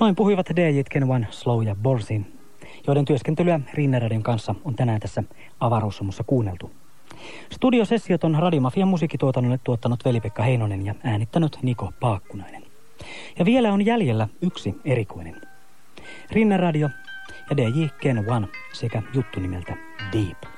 Noin puhuivat DJt Ken One, Slow ja Borsin, joiden työskentelyä Rinneradion kanssa on tänään tässä avaruussomussa kuunneltu. Studiosessiot on Radimafian musiikkituotannolle tuottanut Veli-Pekka Heinonen ja äänittänyt Niko Paakkunainen. Ja vielä on jäljellä yksi erikoinen. Rinneradio ja DJ Ken One sekä juttu nimeltä Deep.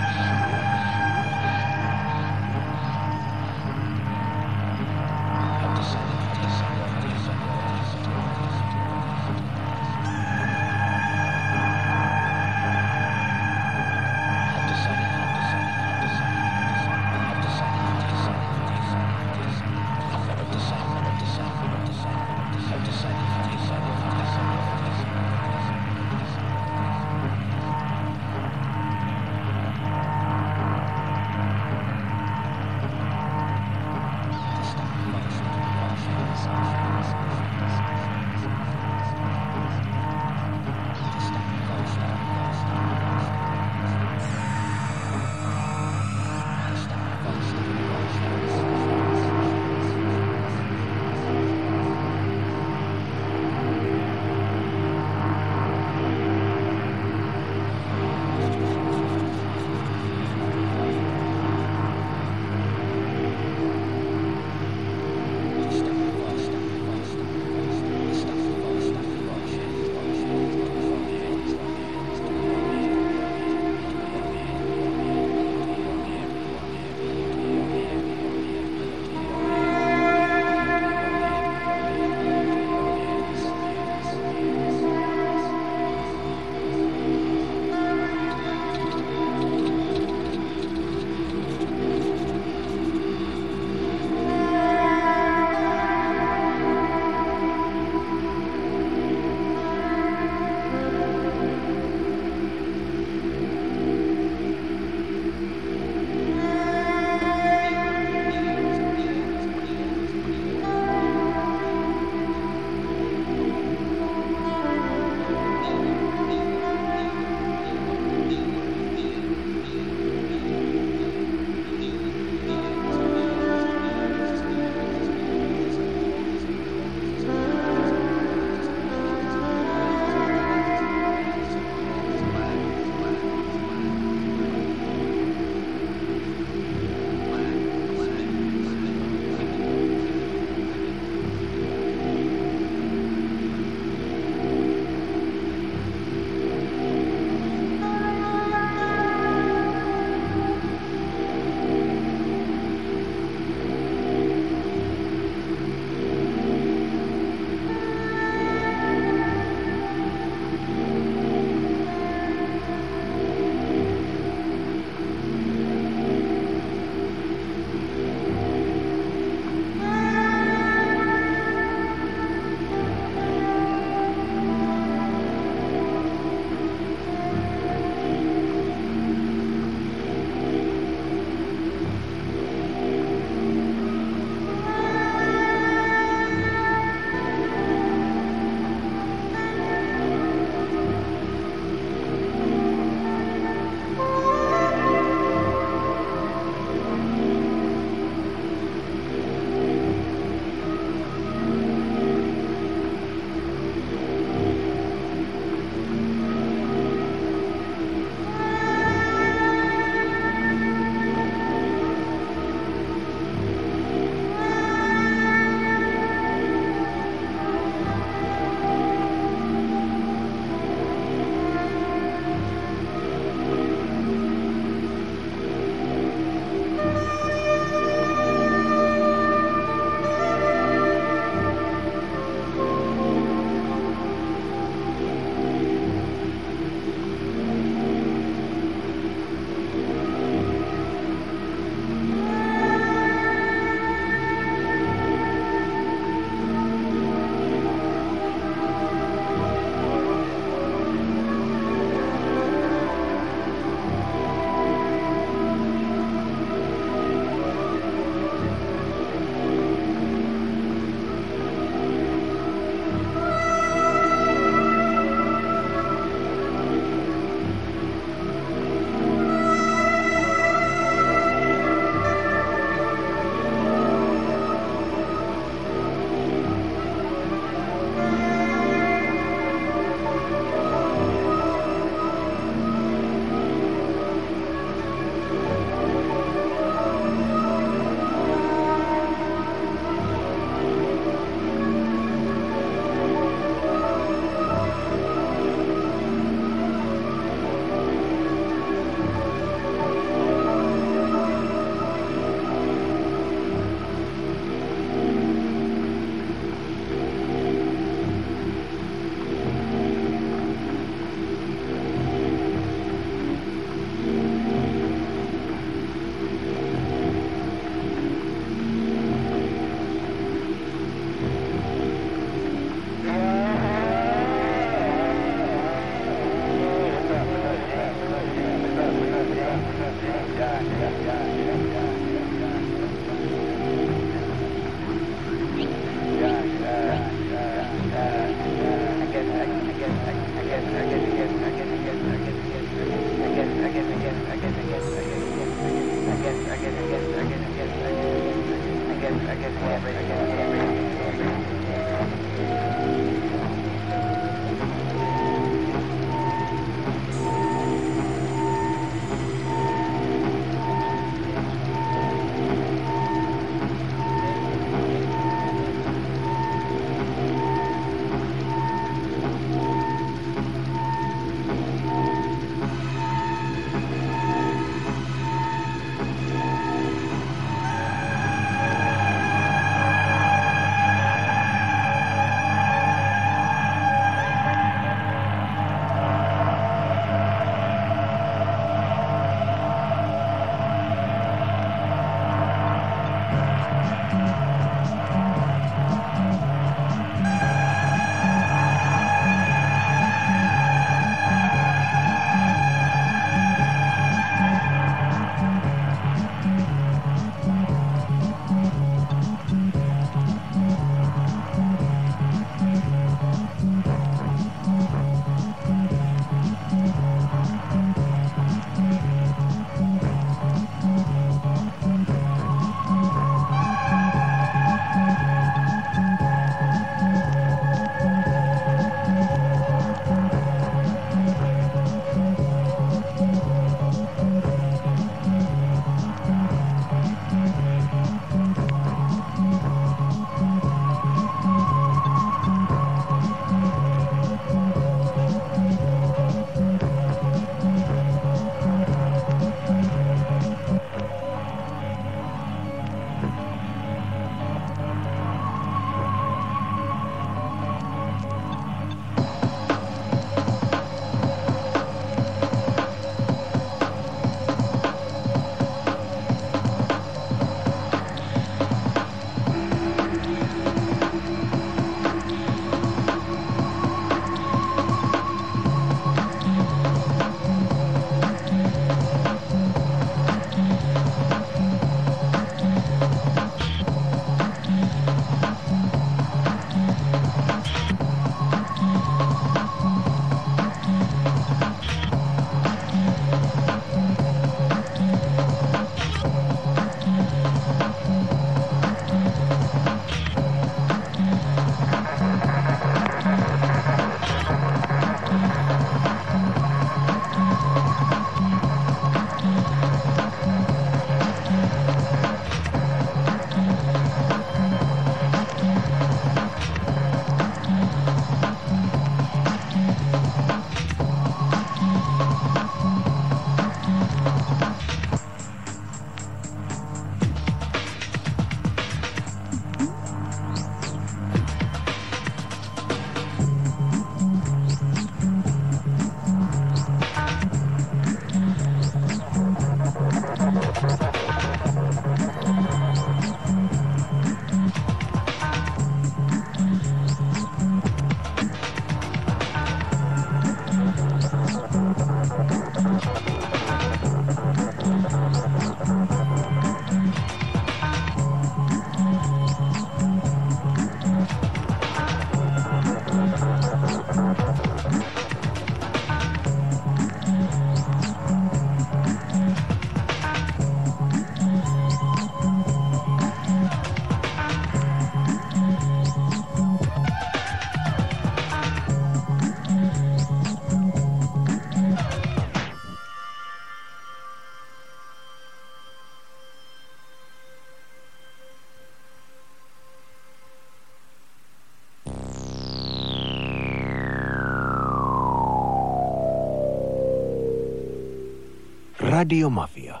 Radiomafia.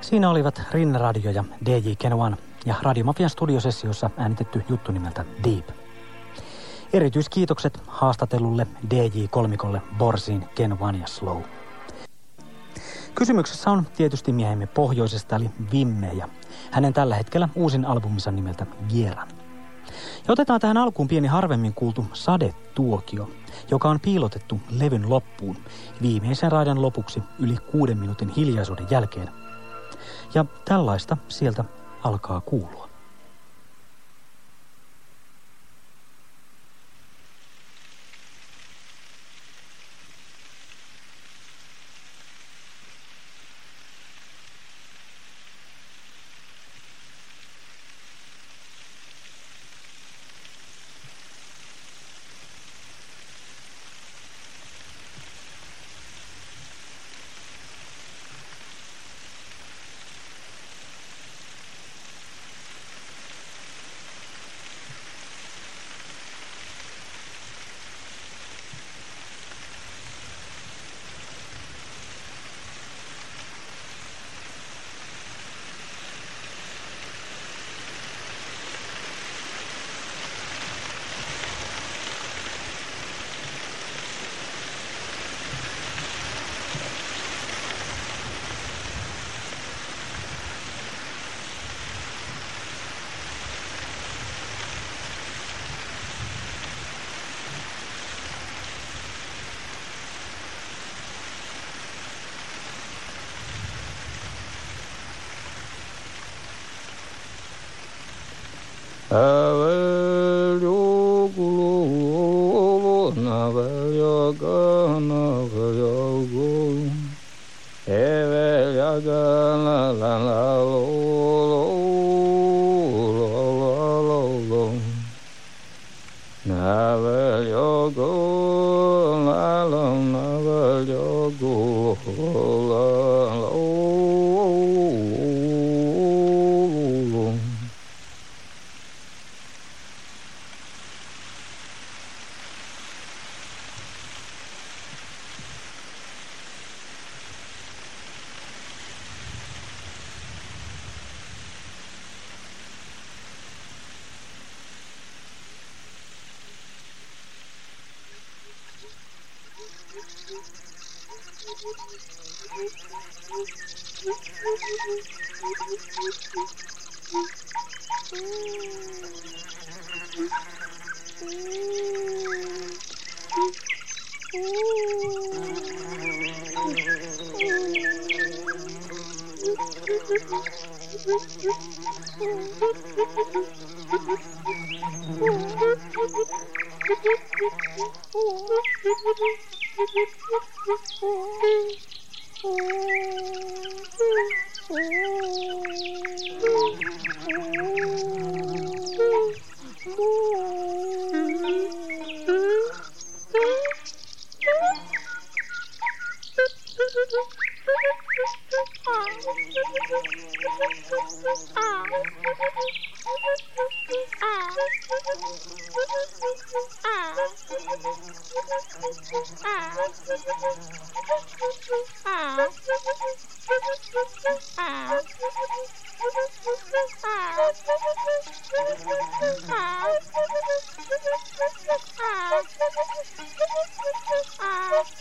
Siinä olivat Rinne Radio ja DJ Kenuan ja Radiomafian studiosessiossa äänitetty juttu nimeltä Deep. Erityiskiitokset haastatellulle DJ-kolmikolle Borsin, Kenuan ja Slow. Kysymyksessä on tietysti miehemme pohjoisesta eli Vimme ja hänen tällä hetkellä uusin albuminsa nimeltä Gieran. Ja otetaan tähän alkuun pieni harvemmin kuultu Sade-tuokio, joka on piilotettu levyn loppuun viimeisen raidan lopuksi yli kuuden minuutin hiljaisuuden jälkeen. Ja tällaista sieltä alkaa kuulua. ya la la la la la la la la la la. na va yo go la la na va yo la la Ha ha ha! Ah!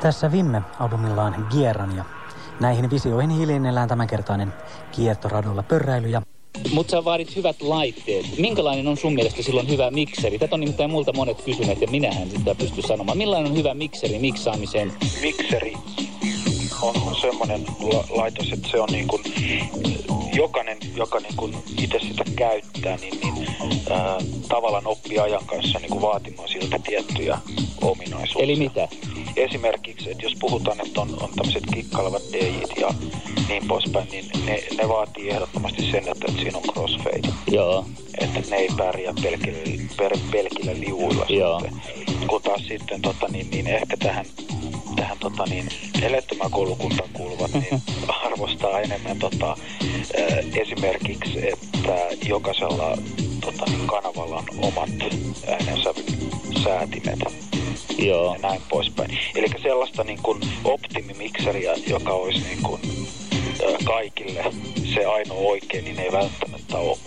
Tässä Vimme albumillaan Gieran ja näihin visioihin hiljennellään tämänkertainen kiertoradolla pörräily ja mutta sä vaadit hyvät laitteet. Minkälainen on sun mielestä silloin hyvä mikseri? Tätä on nimittäin multa monet kysyneet ja minähän sitä pysty sanomaan. Millainen on hyvä mikseri miksaamiseen? Mikseri on, semmoinen la- laitos, että se on niin kuin, jokainen, joka niin kuin itse sitä käyttää, niin, niin ää, tavallaan oppii ajan kanssa niin kuin vaatimaan siltä tiettyjä ominaisuuksia. Eli mitä? Esimerkiksi, että jos puhutaan, että on, on tämmöiset kikkailevat DJt ja niin poispäin, niin ne, ne vaatii ehdottomasti sen, että, että siinä on crossfade. Joo. Että ne ei pärjää pelkillä, per, pelkillä liuilla Joo. sitten. Kun taas sitten tota, niin, niin ehkä tähän, tähän tota, niin, elettömään koulukuntaan kuuluvat, niin arvostaa enemmän tota, esimerkiksi, että jokaisella tota, niin, kanavalla on omat äänensävysäätimet Joo. ja näin poispäin. Eli sellaista niin kuin optimimikseriä, joka olisi niin kuin, kaikille se ainoa oikein, niin ei välttämättä ole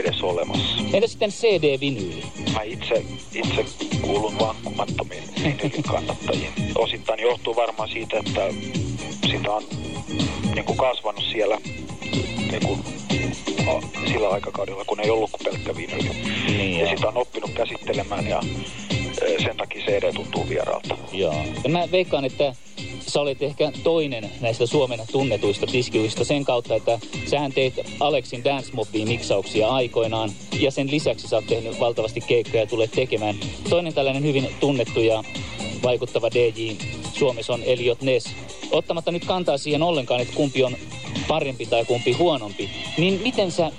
edes olemassa. Entä sitten CD-vinyyli? Mä itse, itse kuulun vankkumattomiin kannattajiin. Osittain johtuu varmaan siitä, että sitä on niin kuin kasvanut siellä niin kuin, a- sillä aikakaudella, kun ei ollut kuin pelkkä vinyli. Niin, ja sitä on oppinut käsittelemään ja sen takia CD tuntuu vieraalta. Joo. Ja mä veikkaan, että sä olet ehkä toinen näistä Suomen tunnetuista tiskiuista sen kautta, että sähän teit Alexin Dance Mobiin miksauksia aikoinaan ja sen lisäksi sä oot tehnyt valtavasti keikkoja ja tulet tekemään. Toinen tällainen hyvin tunnettu ja vaikuttava DJ Suomessa on Eliot Ness. Ottamatta nyt kantaa siihen ollenkaan, että kumpi on parempi tai kumpi huonompi, niin miten sä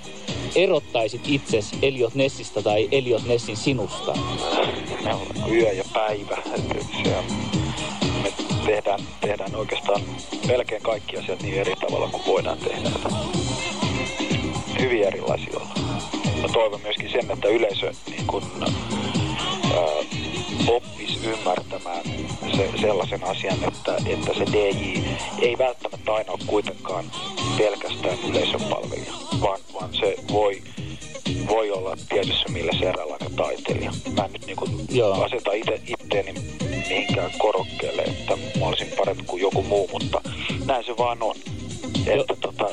erottaisit itses Eliot Nessistä tai Eliot Nessin sinusta? Yö ja päivä. Se on, tehdään, tehdään oikeastaan melkein kaikki asiat niin eri tavalla kuin voidaan tehdä. Hyvin erilaisia. Mä toivon myöskin sen, että yleisö niin kun, ää, oppisi ymmärtämään se, sellaisen asian, että, että se DJ ei välttämättä aina ole kuitenkaan pelkästään yleisön palvelija, vaan, vaan se voi voi olla tietyssä mielessä eräänlainen taiteilija. Mä en nyt niinku Joo. aseta ite, itteeni mihinkään korokkeelle, että mä olisin parempi kuin joku muu, mutta näin se vaan on. Että tota,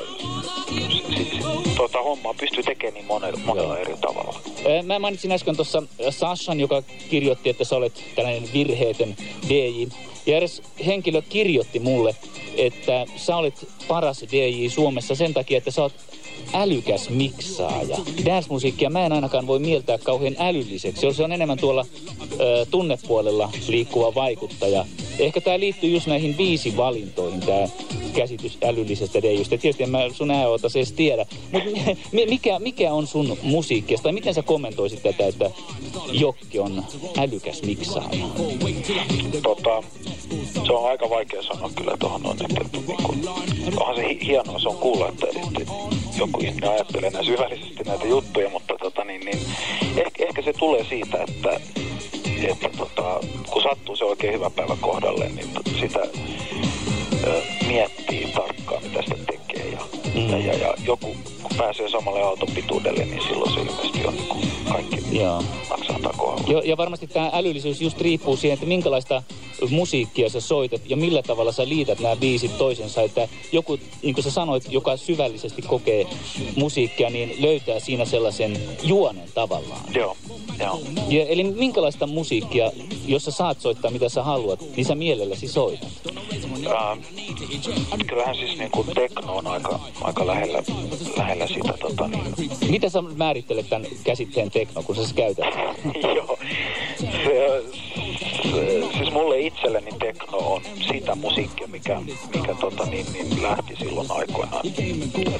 s- s- tota hommaa pystyy tekemään niin monella, monella eri tavalla. Mä mainitsin äsken tuossa Sashan, joka kirjoitti, että sä olet tällainen virheetön DJ. Ja eräs henkilö kirjoitti mulle, että sä olet paras DJ Suomessa sen takia, että sä oot älykäs miksaaja. Dance-musiikkia mä en ainakaan voi mieltää kauhean älylliseksi. Se on enemmän tuolla ö, tunnepuolella liikkuva vaikuttaja. Ehkä tämä liittyy just näihin viisi valintoihin, tämä käsitys älyllisestä DJstä. Tietysti en mä sun ääotas edes tiedä. Mutta mikä, mikä on sun musiikkia? Tai miten sä kommentoisit tätä, että Jokki on älykäs miksaaja? Tota, se on aika vaikea sanoa kyllä tuohon on, että, että onhan se hi- hienoa, se on kuulla, että, että ihminen ajattelee näin syvällisesti näitä juttuja, mutta tota, niin, niin, ehkä, ehkä se tulee siitä, että, että tota, kun sattuu se oikein hyvä päivä kohdalle, niin sitä ö, miettii tarkkaan, mitä sitä tekee. Ja, Mm. ja, ja, ja joku, kun pääsee samalle auton pituudelle, niin silloin se ilmeisesti on niin kaikki Joo. Naksahtaa kohdalla. Jo, ja varmasti tämä älyllisyys just riippuu siihen, että minkälaista musiikkia sä soitat ja millä tavalla sä liität nämä biisit toisensa. Että joku, niin kuin sä sanoit, joka syvällisesti kokee musiikkia, niin löytää siinä sellaisen juonen tavallaan. Joo, Ja, eli minkälaista musiikkia, jos sä saat soittaa mitä sä haluat, niin sä mielelläsi soitat. Ähm, kyllähän siis niin kuin tekno on aika, aika lähellä, lähellä sitä tota niin, Miten sä määrittelet tämän käsitteen tekno, kun sä sitä käytät? Joo. Se, se, siis mulle itselleni tekno on sitä musiikkia, mikä, mikä tota, niin, niin lähti silloin aikoinaan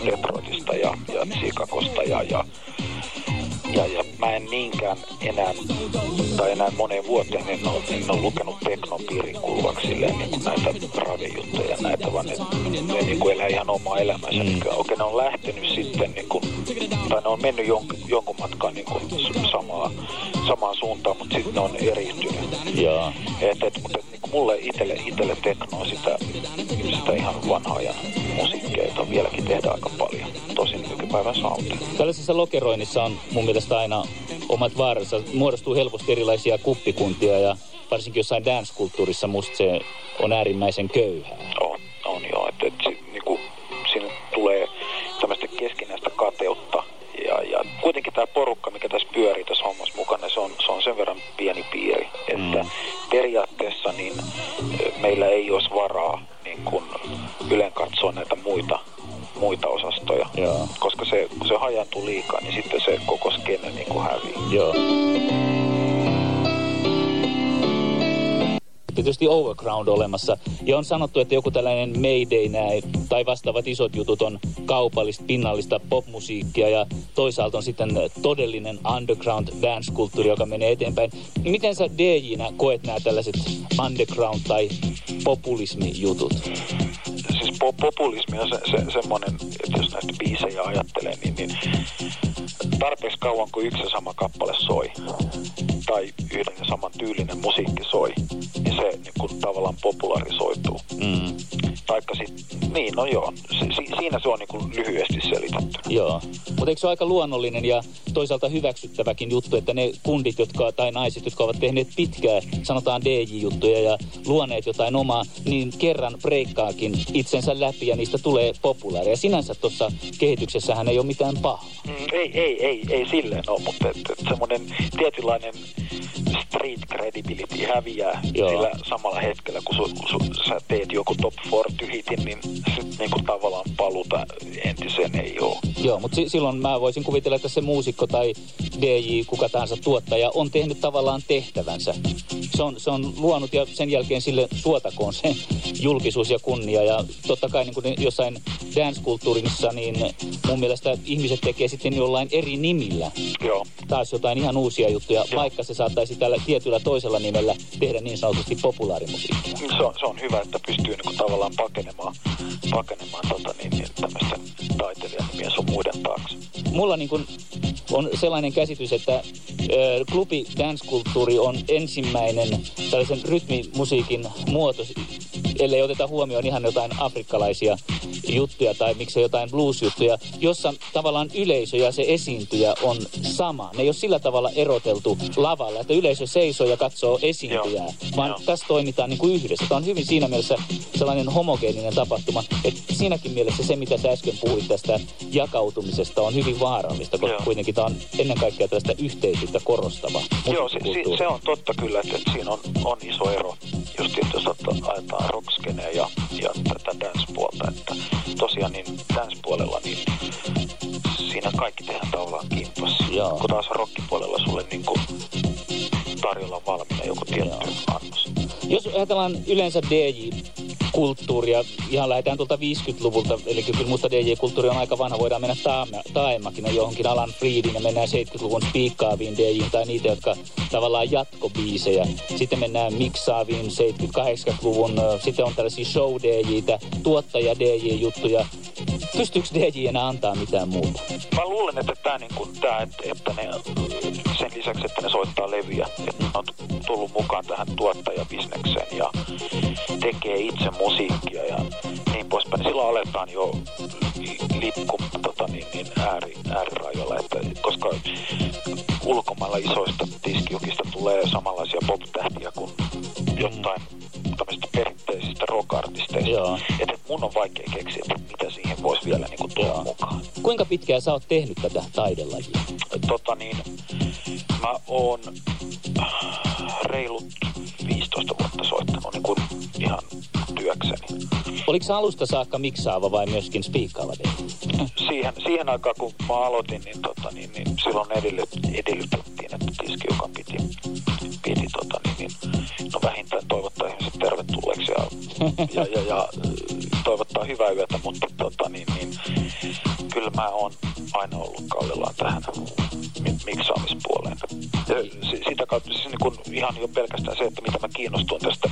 Detroitista ja, ja Chicagosta ja, ja, ja, ja mä en niinkään enää, tai enää moneen vuoteen en ole, en ole lukenut teknon piirin kuuluvaksi silleen niin kuin näitä radijuttuja ja näitä, vaan ne, ne niin kuin elää ihan omaa elämänsä. Mm. Okei, ne on lähtenyt sitten, niin kuin, tai ne on mennyt jonkun, jonkun matkan niin kuin samaa, samaan suuntaan, mutta sitten ne on eriytynyt. Joo. Et, et, mutta niin kuin mulle itelle, itelle tekno on sitä, sitä ihan vanhaa ajan musiikkia, jota vieläkin tehdään aika paljon. Tosin nykypäivän soundia. Tällaisessa lokeroinnissa on mun mielestä aina omat vaaransa. Muodostuu helposti erilaisia kuppikuntia ja varsinkin jossain dance-kulttuurissa musta se on äärimmäisen köyhää. On, on joo, että et, si- niinku, siinä tulee Overground olemassa. Ja on sanottu, että joku tällainen Mayday näin, tai vastaavat isot jutut on kaupallista, pinnallista popmusiikkia ja toisaalta on sitten todellinen underground dance-kulttuuri, joka menee eteenpäin. Miten sä DJnä koet nämä tällaiset underground- tai populismi-jutut? Siis po- populismi on se, se, semmoinen, että jos näitä biisejä ajattelee, niin, niin tarpeeksi kauan kuin yksi sama kappale soi, tai yhden ja saman tyylinen musiikki soi, niin se niin kuin tavallaan popularisoituu. Mm. Taikka sitten, niin no joo, si, si, siinä se on niin kuin lyhyesti selitetty. Joo, mutta eikö se ole aika luonnollinen ja toisaalta hyväksyttäväkin juttu, että ne kundit jotka, tai naiset, jotka ovat tehneet pitkää, sanotaan DJ-juttuja ja luoneet jotain omaa, niin kerran breikkaakin itsensä läpi ja niistä tulee populaaria. Sinänsä tuossa kehityksessähän ei ole mitään pahaa. Mm, ei, ei, ei, ei silleen ole, mutta et, et semmoinen tietynlainen street credibility häviää Joo. sillä samalla hetkellä, kun, su, su, sä teet joku top 40 hitin, niin sit niinku tavallaan paluta entiseen ei ole. Joo, mutta si- silloin mä voisin kuvitella, että se muusikko tai DJ, kuka tahansa tuottaja, on tehnyt tavallaan tehtävänsä. Se on, se on luonut ja sen jälkeen sille suotakoon se julkisuus ja kunnia. Ja totta kai niin kuin jossain dance-kulttuurissa, niin mun mielestä ihmiset tekee sitten jollain eri nimillä Joo, taas jotain ihan uusia juttuja, vaikka se saattaisi tällä tietyllä toisella nimellä tehdä niin sanotusti populaarimusiikkia. se on, se on hyvä, että pystyy niinku tavallaan pakenemaan, pakenemaan tota niin, niin tämmöisten taiteilijanimien sun muiden taakse. Mulla niin kun on sellainen käsitys, että klubi dance-kulttuuri on ensimmäinen tällaisen rytmimusiikin muoto, ellei oteta huomioon ihan jotain afrikkalaisia juttuja tai miksei jotain blues-juttuja, jossa tavallaan yleisö ja se esiintyjä on sama. Ne ei ole sillä tavalla eroteltu lavalla, että yleisö seisoo ja katsoo esiintyjää, Joo. vaan Joo. tässä toimitaan niin kuin yhdessä. Tämä on hyvin siinä mielessä sellainen homogeeninen tapahtuma, että siinäkin mielessä se, mitä sä äsken puhuit tästä jakautumisesta, on hyvin vaarallista, koska Joo. kuitenkin tämä on ennen kaikkea tällaista yhteisyyttä korostava Joo, se, se, se on totta kyllä, että, että siinä on, on iso ero, just jos ajetaan rockskeneä ja, ja tätä dance-puolta, että tosiaan niin dance-puolella niin siinä kaikki tehdään tavallaan kimpas. Joo. Kun taas rockipuolella sulle niin kuin tarjolla valmiina joku tietty Joo. annos. Jos ajatellaan yleensä DJ-kulttuuria, ihan lähdetään tuolta 50-luvulta, eli kyllä musta DJ-kulttuuri on aika vanha, voidaan mennä taaemmakin johonkin Alan Freedin ja mennään 70-luvun spiikkaaviin DJiin tai niitä, jotka tavallaan jatkobiisejä. Sitten mennään miksaaviin 70-80-luvun, ö, sitten on tällaisia show DJitä, tuottaja DJ-juttuja. Pystyykö DJ enää antaa mitään muuta? Mä luulen, että tämä, niin kuin, tää, että, että ne, sen lisäksi, että ne soittaa levyjä, että ne on tullut mukaan tähän tuottajabisnekseen ja tekee itse musiikkia ja niin poispäin. Silloin aletaan jo liikkumaan tota, niin, niin ääri, äärirajoilla, että, koska ulkomailla isoista diskijukista tulee samanlaisia pop-tähtiä kuin jotain tämmöisistä perinteisistä rock-artisteista. Joo. Että mun on vaikea keksiä, että mitä siihen voisi vielä niin kuin, tuoda Joo. mukaan. Kuinka pitkään sä oot tehnyt tätä taidelajia? tota niin, mä oon äh, reilut 15 vuotta soittanut niin kuin ihan työkseni. Oliko se alusta saakka miksaava vai myöskin spiikkaava? Siihen, siihen aikaan, kun mä aloitin, niin, tota, niin, niin silloin edellyt, edellytettiin, että diskiukan piti, piti tota, niin, niin, no vähintään tervetulleeksi ja, ja, ja, toivottaa hyvää yötä, mutta tota, niin, niin, kyllä mä oon aina ollut kallellaan tähän mi- miksaamispuoleen. Sitä kautta siis niin kun ihan jo pelkästään se, että mitä mä kiinnostuin tästä,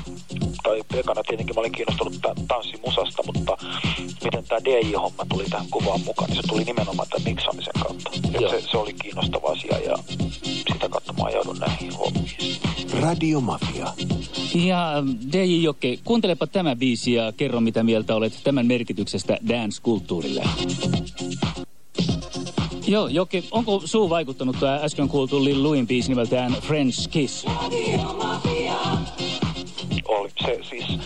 tai ekana tietenkin mä olin kiinnostunut ta- tanssimusasta, mutta miten tämä DJ-homma tuli tähän kuvaan mukaan, niin se tuli nimenomaan tämän miksaamisen kautta. Se, se oli kiinnostava asia ja sitä kautta mä ajaudun näihin hommiin. Radio Mafia. Ja DJ Jokke, kuuntelepa tämä biisi ja kerro mitä mieltä olet tämän merkityksestä dance-kulttuurille. Joo, Jokke, onko suu vaikuttanut tämä äsken kuultu Lil Louin biisi nimeltään French Kiss? oli. Se, siis,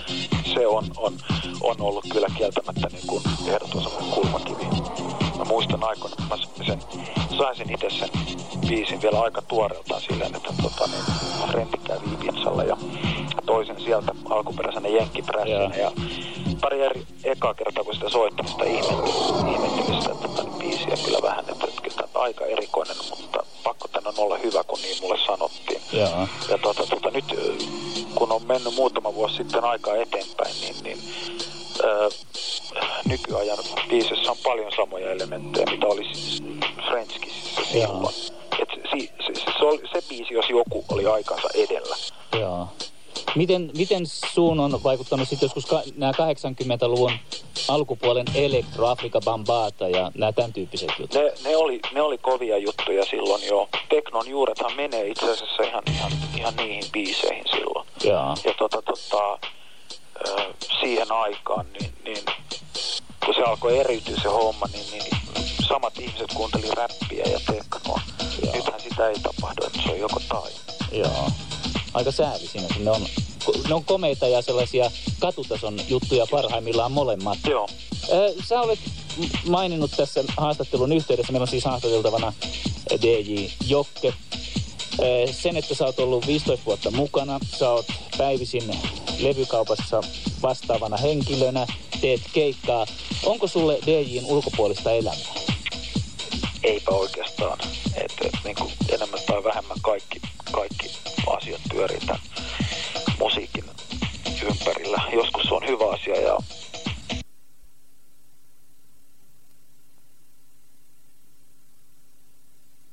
se on, on, on ollut kyllä kieltämättä niin kuin ehdoton kulmakivi. Mä muistan aikoina, kun mä sen, sain sen itse sen biisin vielä aika tuoreeltaan silleen, että tota, niin, mä rentti kävi Ibizalle ja toisen sieltä alkuperäisenä jenkkiprässinä ja pari eri ekaa kertaa, kun sitä soittanut sitä ihmettelistä tätä biisiä kyllä vähän, että, että kyllä tämä aika erikoinen, mutta pakko tänne olla hyvä, kun niin mulle sanottiin. Joo. Ja tota, tota, nyt kun on mennyt muutama vuosi sitten aikaa eteenpäin, niin, niin ää, nykyajan biisissä on paljon samoja elementtejä, mitä oli siis silloin. Et se, se, se, se, oli, se biisi, jos joku, oli aikansa edellä. Joo. Miten, miten suun on vaikuttanut sitten joskus ka, nämä 80-luvun alkupuolen elektro, Afrika Bambata ja nämä tämän tyyppiset jutut? Ne, ne, oli, ne oli kovia juttuja silloin jo. Teknon juurethan menee itse asiassa ihan, ihan, ihan niihin biiseihin silloin. Joo. Ja tota, tota, siihen aikaan, niin, niin kun se alkoi eriytyä se homma, niin, niin samat ihmiset kuunteli räppiä ja teknoa. Nythän sitä ei tapahdu, että se on joko tai. Joo aika sääli siinä. Ne on, ne on komeita ja sellaisia katutason juttuja parhaimmillaan molemmat. Joo. Sä olet maininnut tässä haastattelun yhteydessä, meillä on siis haastateltavana DJ Jokke. Sen, että sä oot ollut 15 vuotta mukana, sä oot päivisin levykaupassa vastaavana henkilönä, teet keikkaa. Onko sulle DJin ulkopuolista elämää? Eipä oikeastaan. Et, et, niin kuin enemmän tai vähemmän kaikki, kaikki asiat pyörii tämän musiikin ympärillä. Joskus se on hyvä asia ja